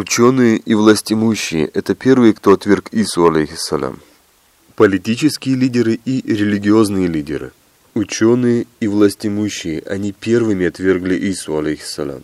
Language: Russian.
Ученые и властимущие – это первые, кто отверг Ису, алейхиссалям. Политические лидеры и религиозные лидеры. Ученые и властимущие, они первыми отвергли Ису, алейхиссалям.